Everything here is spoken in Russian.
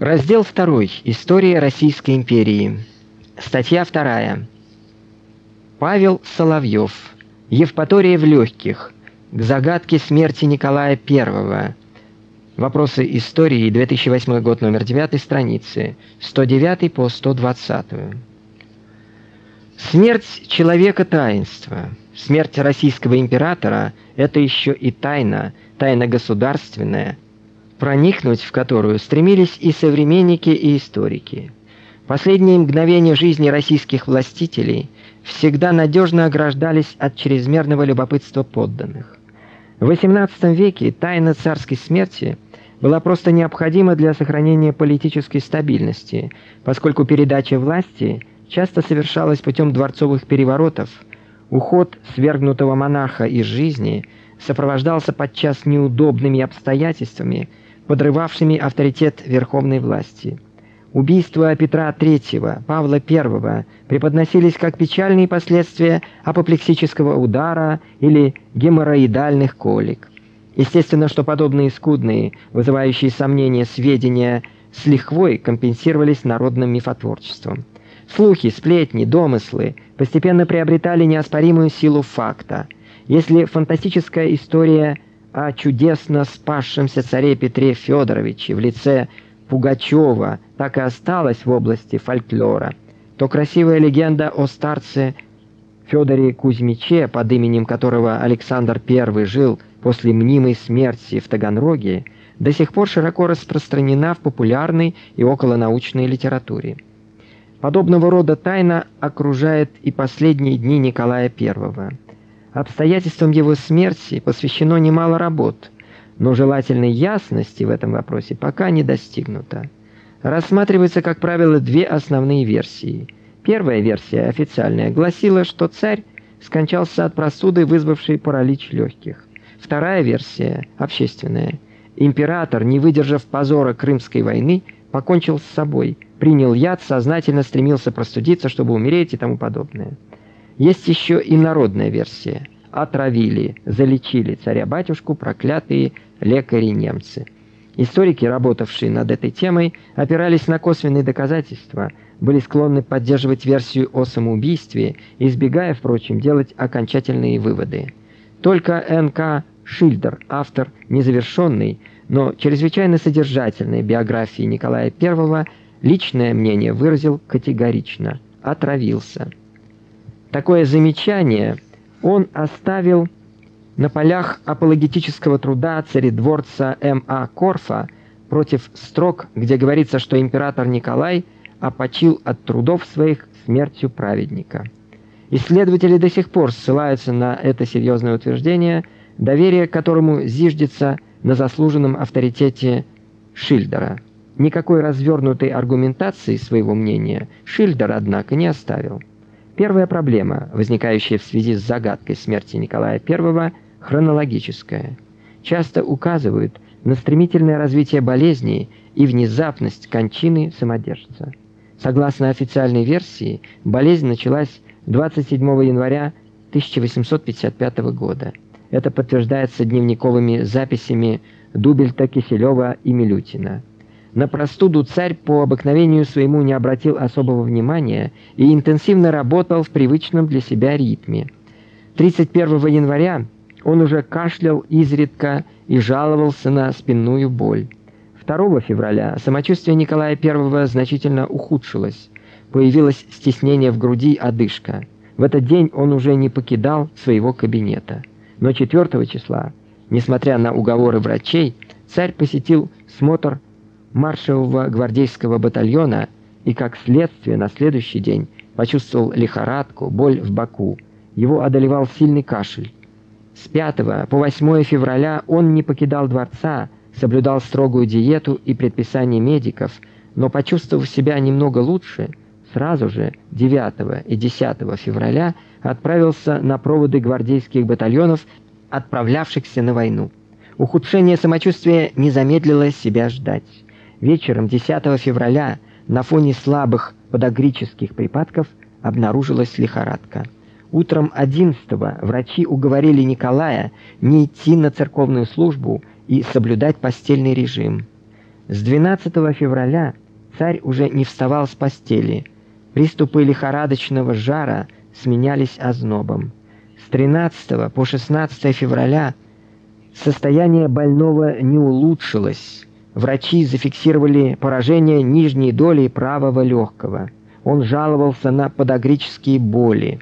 Раздел 2. История Российской империи. Статья 2. Павел Соловьев. Евпатория в легких. К загадке смерти Николая I. Вопросы истории, 2008 год, номер 9 страницы, 109 по 120. Смерть человека таинство. Смерть российского императора это еще и тайна, тайна государственная, проникнуть в которую стремились и современники, и историки. Последние мгновения жизни российских властителей всегда надежно ограждались от чрезмерного любопытства подданных. В XVIII веке тайна царской смерти была просто необходима для сохранения политической стабильности, поскольку передача власти часто совершалась путем дворцовых переворотов. Уход свергнутого монарха из жизни сопровождался подчас неудобными обстоятельствами, подрывавшими авторитет верховной власти. Убийства Петра III, Павла I преподносились как печальные последствия апоплексического удара или геморроидальных колик. Естественно, что подобные скудные, вызывающие сомнения сведения с лихвой компенсировались народным мифотворчеством. Слухи, сплетни, домыслы постепенно приобретали неоспоримую силу факта. Если фантастическая история о чудесно спасшемся царе Петре Федоровиче в лице Пугачева так и осталась в области фольклора, то красивая легенда о старце Федоре Кузьмиче, под именем которого Александр I жил после мнимой смерти в Таганроге, до сих пор широко распространена в популярной и околонаучной литературе. Подобного рода тайна окружает и последние дни Николая I. Обстоятельствам его смерти посвящено немало работ, но желательной ясности в этом вопросе пока не достигнуто. Рассматриваются, как правило, две основные версии. Первая версия, официальная, гласила, что царь скончался от простуды, вызвавшей паралич легких. Вторая версия, общественная, император, не выдержав позора Крымской войны, покончил с собой, принял яд, сознательно стремился простудиться, чтобы умереть и тому подобное. Есть еще и народная версия. Отравили, залечили царя-батюшку проклятые лекари-немцы. Историки, работавшие над этой темой, опирались на косвенные доказательства, были склонны поддерживать версию о самоубийстве, избегая, впрочем, делать окончательные выводы. Только Н.К. Шильдер, автор незавершенной, но чрезвычайно содержательной биографии Николая I, личное мнение выразил категорично: отравился. Такое замечание он оставил на полях апологетического труда царедворца М.А. Корфа против строк, где говорится, что император Николай опочил от трудов своих смертью праведника. Исследователи до сих пор ссылаются на это серьезное утверждение, доверие к которому зиждется на заслуженном авторитете Шильдера. Никакой развернутой аргументации своего мнения Шильдер, однако, не оставил. Первая проблема, возникающая в связи с загадкой смерти Николая I, хронологическая. Часто указывают на стремительное развитие болезни и внезапность кончины самодержца. Согласно официальной версии, болезнь началась 27 января 1855 года. Это подтверждается дневниковыми записями Дубельта, Киселева и Милютина. На простуду царь по обыкновению своему не обратил особого внимания и интенсивно работал в привычном для себя ритме. 31 января он уже кашлял изредка и жаловался на спинную боль. 2 февраля самочувствие Николая I значительно ухудшилось. Появилось стеснение в груди, одышка. В этот день он уже не покидал своего кабинета. Но 4 числа, несмотря на уговоры врачей, царь посетил смотр маршевого гвардейского батальона и как следствие на следующий день почувствовал лихорадку, боль в боку. Его одолевал сильный кашель. С 5 по 8 февраля он не покидал дворца, соблюдал строгую диету и предписания медиков, но почувствовав себя немного лучше, сразу же 9 и 10 февраля отправился на проводы гвардейских батальонов, отправлявшихся на войну. Ухудшение самочувствия не замедлило себя ждать. Вечером 10 февраля на фоне слабых подагрических припадков обнаружилась лихорадка. Утром 11-го врачи уговорили Николая не идти на церковную службу и соблюдать постельный режим. С 12 февраля царь уже не вставал с постели. Приступы лихорадочного жара сменялись ознобом. С 13 по 16 февраля состояние больного не улучшилось. Врачи зафиксировали поражение нижней доли правого легкого. Он жаловался на подагрические боли.